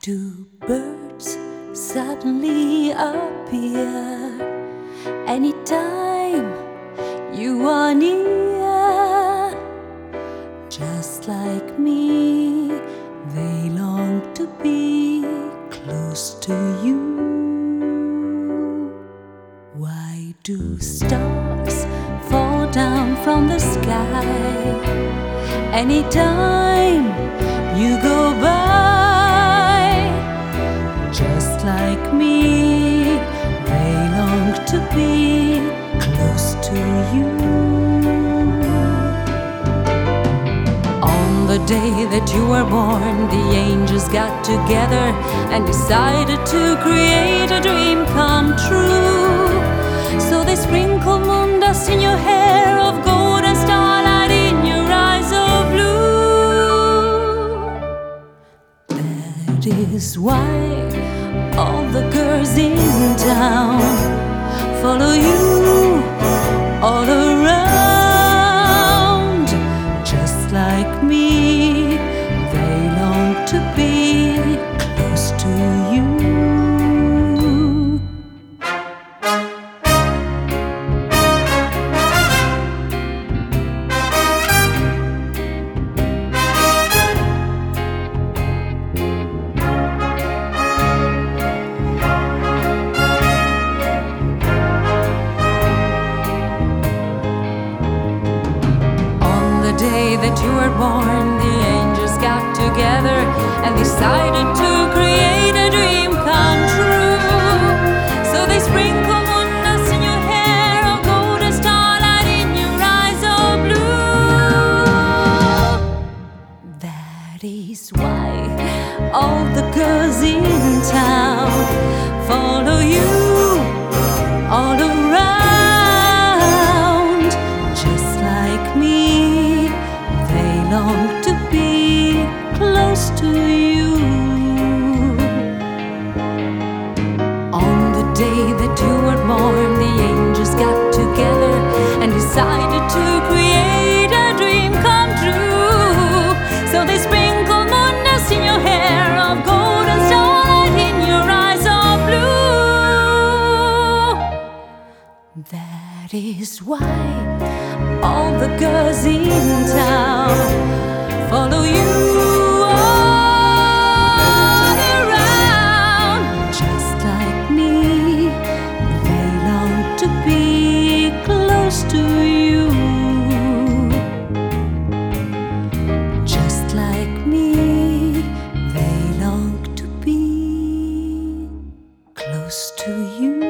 Two birds suddenly appear anytime you are near. Just like me, they long to be close to you. Why do stars fall down from the sky anytime you go by? Day that you were born, the angels got together and decided to create a dream come true. So they sprinkled moon dust in your hair of gold and starlight in your eyes of blue. That is why all the girls in town follow you all. Day that you were born, the angels got together and decided to create a dream come true. So they sprinkled dust in your hair of gold and starlight in your eyes of blue. That is why all the girls in town follow you all to you. On the day that you were born, the angels got together and decided to create a dream come true. So they sprinkled moon dust in your hair of gold and starlight in your eyes of blue. That is why all the girls in town follow you you.